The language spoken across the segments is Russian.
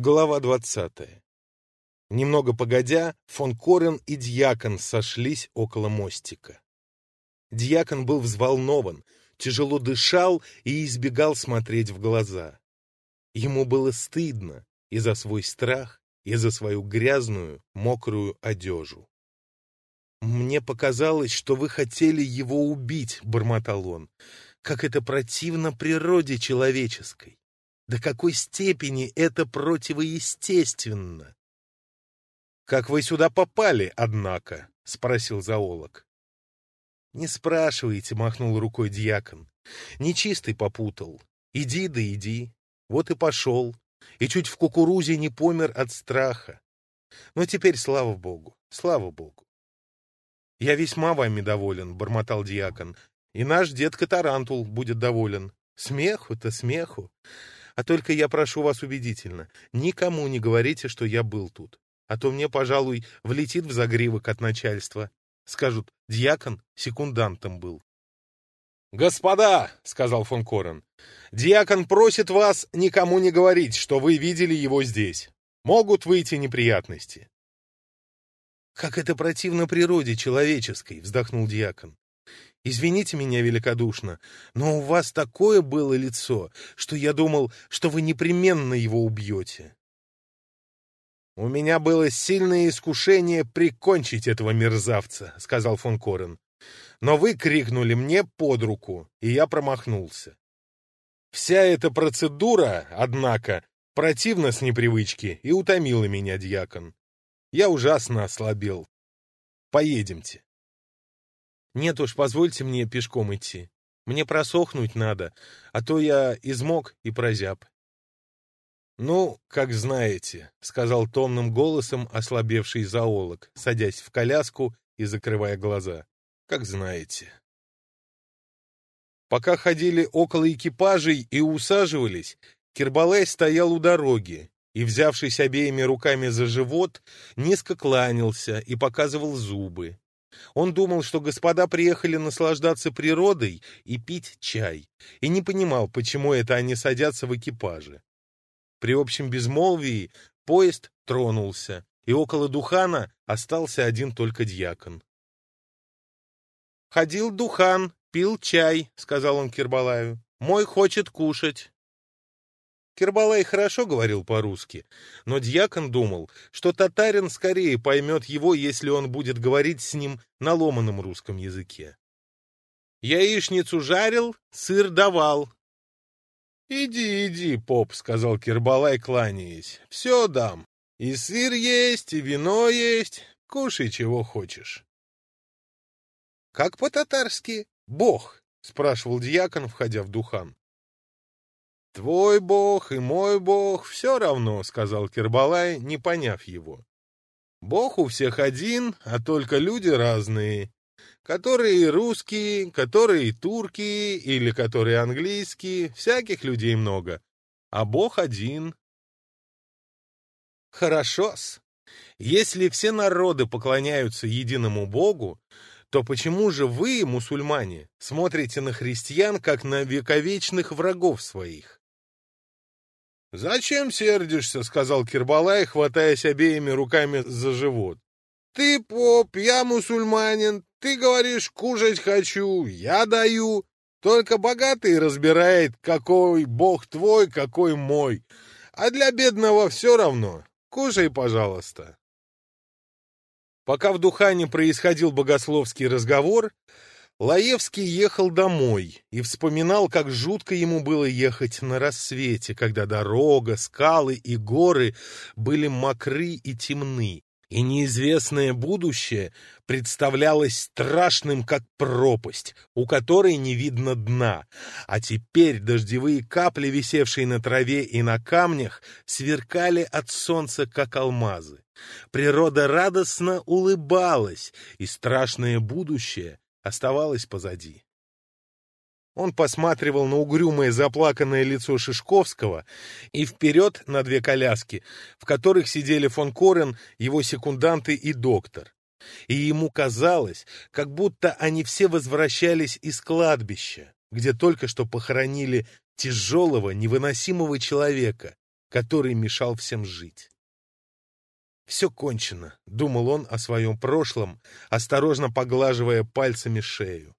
Глава 20. Немного погодя, фон Корен и Дьякон сошлись около мостика. Дьякон был взволнован, тяжело дышал и избегал смотреть в глаза. Ему было стыдно и за свой страх, и за свою грязную, мокрую одежу. «Мне показалось, что вы хотели его убить», — бормотал он. «Как это противно природе человеческой!» до какой степени это противоестественно. «Как вы сюда попали, однако?» — спросил зоолог. «Не спрашивайте», — махнул рукой дьякон. «Нечистый попутал. Иди да иди. Вот и пошел. И чуть в кукурузе не помер от страха. Но теперь слава богу, слава богу. «Я весьма вами доволен», — бормотал дьякон. «И наш дед Катарантул будет доволен. Смеху-то смеху. А только я прошу вас убедительно, никому не говорите, что я был тут. А то мне, пожалуй, влетит в загривок от начальства. Скажут, дьякон секундантом был. «Господа!» — сказал фон Корен. «Дьякон просит вас никому не говорить, что вы видели его здесь. Могут выйти неприятности». «Как это противно природе человеческой!» — вздохнул дьякон. Извините меня великодушно, но у вас такое было лицо, что я думал, что вы непременно его убьете. «У меня было сильное искушение прикончить этого мерзавца», — сказал фон Корен. «Но вы крикнули мне под руку, и я промахнулся. Вся эта процедура, однако, противна с непривычки и утомила меня, дьякон. Я ужасно ослабел. Поедемте». Нет уж, позвольте мне пешком идти. Мне просохнуть надо, а то я измок и прозяб. «Ну, как знаете», — сказал томным голосом ослабевший зоолог, садясь в коляску и закрывая глаза. «Как знаете». Пока ходили около экипажей и усаживались, Кирбалай стоял у дороги и, взявшись обеими руками за живот, низко кланялся и показывал зубы. Он думал, что господа приехали наслаждаться природой и пить чай, и не понимал, почему это они садятся в экипаже. При общем безмолвии поезд тронулся, и около Духана остался один только дьякон. «Ходил Духан, пил чай», — сказал он Кирбалаю. «Мой Кирбалай хорошо говорил по-русски, но дьякон думал, что татарин скорее поймет его, если он будет говорить с ним на ломаном русском языке. «Яичницу жарил, сыр давал». «Иди, иди, поп», — сказал Кирбалай, кланяясь. «Все дам. И сыр есть, и вино есть. Кушай, чего хочешь». «Как по-татарски? Бог?» — спрашивал дьякон, входя в духан. Твой бог и мой бог — все равно, — сказал Кербалай, не поняв его. Бог у всех один, а только люди разные. Которые русские, которые турки или которые английские, всяких людей много. А бог один. Хорошо-с. Если все народы поклоняются единому богу, то почему же вы, мусульмане, смотрите на христиан как на вековечных врагов своих? вы, мусульмане, смотрите на христиан как на вековечных врагов своих? «Зачем сердишься?» — сказал Кирбалай, хватаясь обеими руками за живот. «Ты поп, я мусульманин, ты говоришь, кушать хочу, я даю. Только богатый разбирает, какой бог твой, какой мой. А для бедного все равно. Кушай, пожалуйста». Пока в Духане происходил богословский разговор, Лаевский ехал домой и вспоминал, как жутко ему было ехать на рассвете, когда дорога, скалы и горы были мокры и темны, и неизвестное будущее представлялось страшным, как пропасть, у которой не видно дна, а теперь дождевые капли, висевшие на траве и на камнях, сверкали от солнца, как алмазы. Природа радостно улыбалась, и страшное будущее оставалось позади. Он посматривал на угрюмое заплаканное лицо Шишковского и вперед на две коляски, в которых сидели фон Корен, его секунданты и доктор. И ему казалось, как будто они все возвращались из кладбища, где только что похоронили тяжелого, невыносимого человека, который мешал всем жить. «Все кончено», — думал он о своем прошлом, осторожно поглаживая пальцами шею.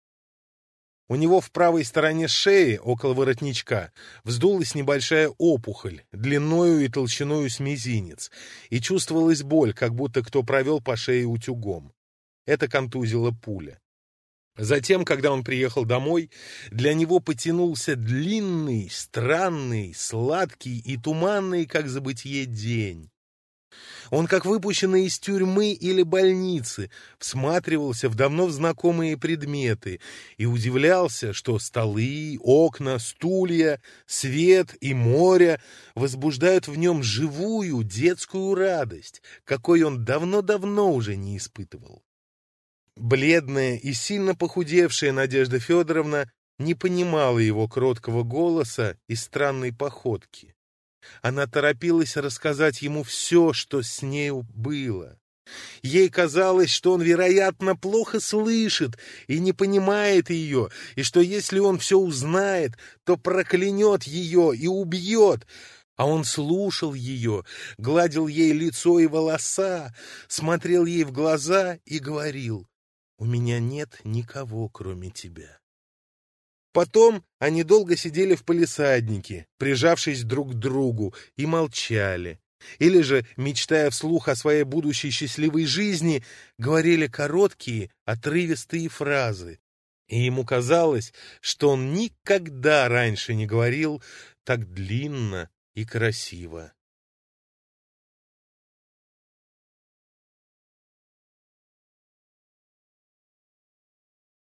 У него в правой стороне шеи, около воротничка, вздулась небольшая опухоль, длиною и толщиною с мизинец, и чувствовалась боль, как будто кто провел по шее утюгом. Это контузила пуля. Затем, когда он приехал домой, для него потянулся длинный, странный, сладкий и туманный, как забытье, день. Он, как выпущенный из тюрьмы или больницы, всматривался в давно знакомые предметы и удивлялся, что столы, окна, стулья, свет и море возбуждают в нем живую детскую радость, какой он давно-давно уже не испытывал. Бледная и сильно похудевшая Надежда Федоровна не понимала его кроткого голоса и странной походки. Она торопилась рассказать ему все, что с нею было. Ей казалось, что он, вероятно, плохо слышит и не понимает ее, и что если он все узнает, то проклянет ее и убьет. А он слушал ее, гладил ей лицо и волоса, смотрел ей в глаза и говорил, «У меня нет никого, кроме тебя. Потом они долго сидели в палисаднике, прижавшись друг к другу, и молчали. Или же, мечтая вслух о своей будущей счастливой жизни, говорили короткие, отрывистые фразы. И ему казалось, что он никогда раньше не говорил так длинно и красиво.